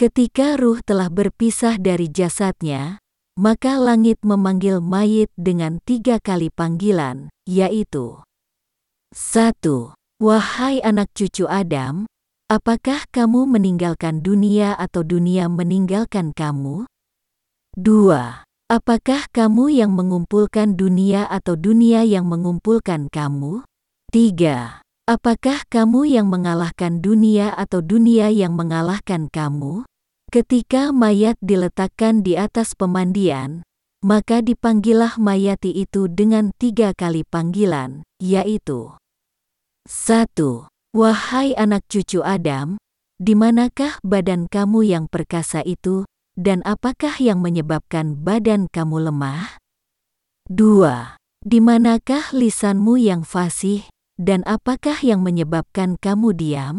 Ketika ruh telah berpisah dari jasadnya, maka langit memanggil mayit dengan tiga kali panggilan, yaitu satu, Wahai anak cucu Adam, apakah kamu meninggalkan dunia atau dunia meninggalkan kamu? Dua, Apakah kamu yang mengumpulkan dunia atau dunia yang mengumpulkan kamu? Tiga, Apakah kamu yang mengalahkan dunia atau dunia yang mengalahkan kamu? Ketika mayat diletakkan di atas pemandian, maka dipanggillah mayati itu dengan tiga kali panggilan, yaitu satu, Wahai anak cucu Adam, di manakah badan kamu yang perkasa itu, dan apakah yang menyebabkan badan kamu lemah? Dua, Di manakah lisanmu yang fasih, dan apakah yang menyebabkan kamu diam?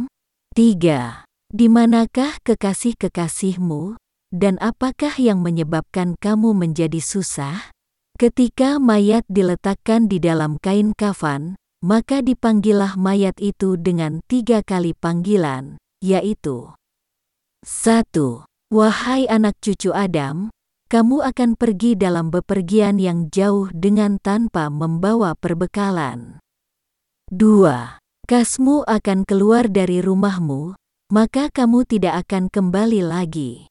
Tiga, Di manakah kekasih-kekasihmu, dan apakah yang menyebabkan kamu menjadi susah? Ketika mayat diletakkan di dalam kain kafan, maka dipanggillah mayat itu dengan tiga kali panggilan, yaitu satu, Wahai anak cucu Adam, kamu akan pergi dalam bepergian yang jauh dengan tanpa membawa perbekalan. Dua, Kasmu akan keluar dari rumahmu, maka kamu tidak akan kembali lagi.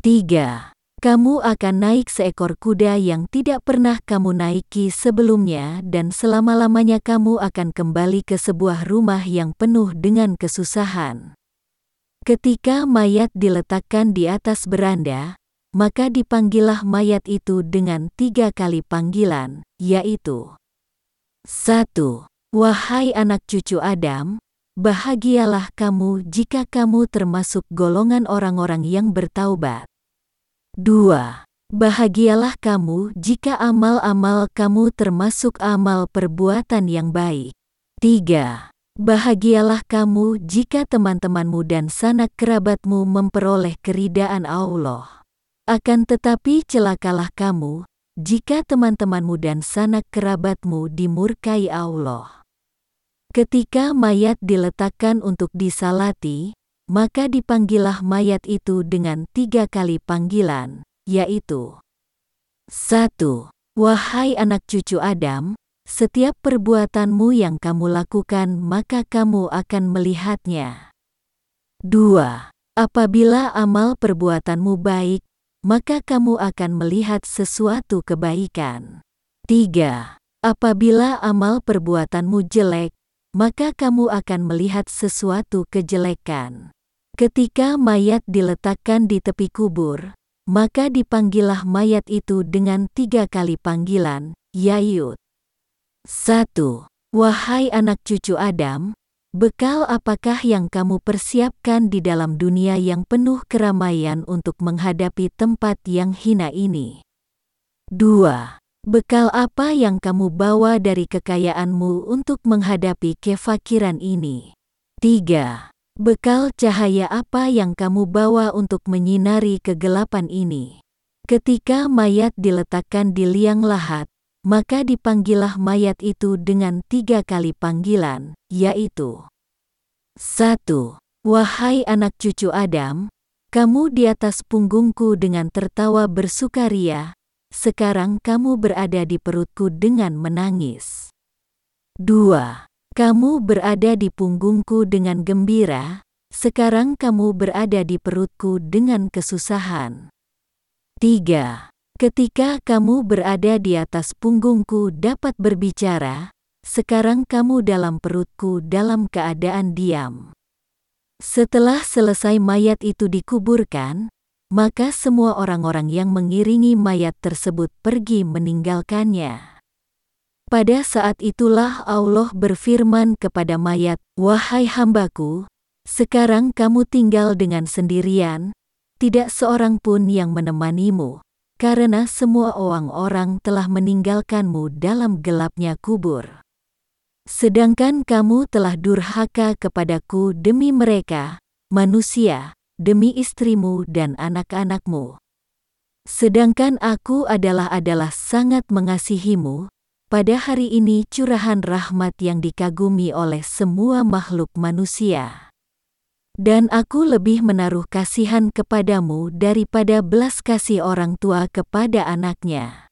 Tiga, Kamu akan naik seekor kuda yang tidak pernah kamu naiki sebelumnya dan selama-lamanya kamu akan kembali ke sebuah rumah yang penuh dengan kesusahan. Ketika mayat diletakkan di atas beranda, maka dipanggillah mayat itu dengan tiga kali panggilan, yaitu satu, Wahai anak cucu Adam, Bahagialah kamu jika kamu termasuk golongan orang-orang yang bertaubat. 2. Bahagialah kamu jika amal-amal kamu termasuk amal perbuatan yang baik. 3. Bahagialah kamu jika teman-temanmu dan sanak kerabatmu memperoleh keridaan Allah. Akan tetapi celakalah kamu jika teman-temanmu dan sanak kerabatmu dimurkai Allah. Ketika mayat diletakkan untuk disalati, maka dipanggillah mayat itu dengan tiga kali panggilan, yaitu satu, Wahai anak cucu Adam, setiap perbuatanmu yang kamu lakukan maka kamu akan melihatnya. Dua, Apabila amal perbuatanmu baik, maka kamu akan melihat sesuatu kebaikan. Tiga, Apabila amal perbuatanmu jelek, maka kamu akan melihat sesuatu kejelekan. Ketika mayat diletakkan di tepi kubur, maka dipanggillah mayat itu dengan tiga kali panggilan, Yayut. 1. Wahai anak cucu Adam, bekal apakah yang kamu persiapkan di dalam dunia yang penuh keramaian untuk menghadapi tempat yang hina ini? 2. Bekal apa yang kamu bawa dari kekayaanmu untuk menghadapi kefakiran ini? 3. Bekal cahaya apa yang kamu bawa untuk menyinari kegelapan ini? Ketika mayat diletakkan di liang lahat, maka dipanggillah mayat itu dengan tiga kali panggilan, yaitu 1. Wahai anak cucu Adam, kamu di atas punggungku dengan tertawa bersukaria, sekarang kamu berada di perutku dengan menangis. 2. Kamu berada di punggungku dengan gembira, sekarang kamu berada di perutku dengan kesusahan. 3. Ketika kamu berada di atas punggungku dapat berbicara, sekarang kamu dalam perutku dalam keadaan diam. Setelah selesai mayat itu dikuburkan, maka semua orang-orang yang mengiringi mayat tersebut pergi meninggalkannya. Pada saat itulah Allah berfirman kepada mayat, Wahai hambaku, sekarang kamu tinggal dengan sendirian, tidak seorang pun yang menemanimu, karena semua orang-orang telah meninggalkanmu dalam gelapnya kubur. Sedangkan kamu telah durhaka kepadaku demi mereka, manusia, demi istrimu dan anak-anakmu. Sedangkan aku adalah adalah sangat mengasihimu, pada hari ini curahan rahmat yang dikagumi oleh semua makhluk manusia. Dan aku lebih menaruh kasihan kepadamu daripada belas kasih orang tua kepada anaknya.